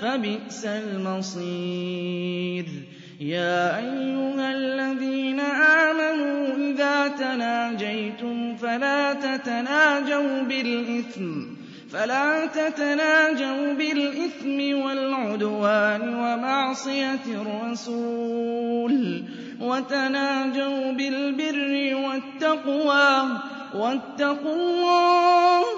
فبئس المصير. يا أيها الذين آمنوا إذا تناجيتم فلا تتناجوا بالإثم فلا تتناجوا بالإثم والعدوان ومعصية الرسول وتناجوا بالبر والتقوى واتقوا الله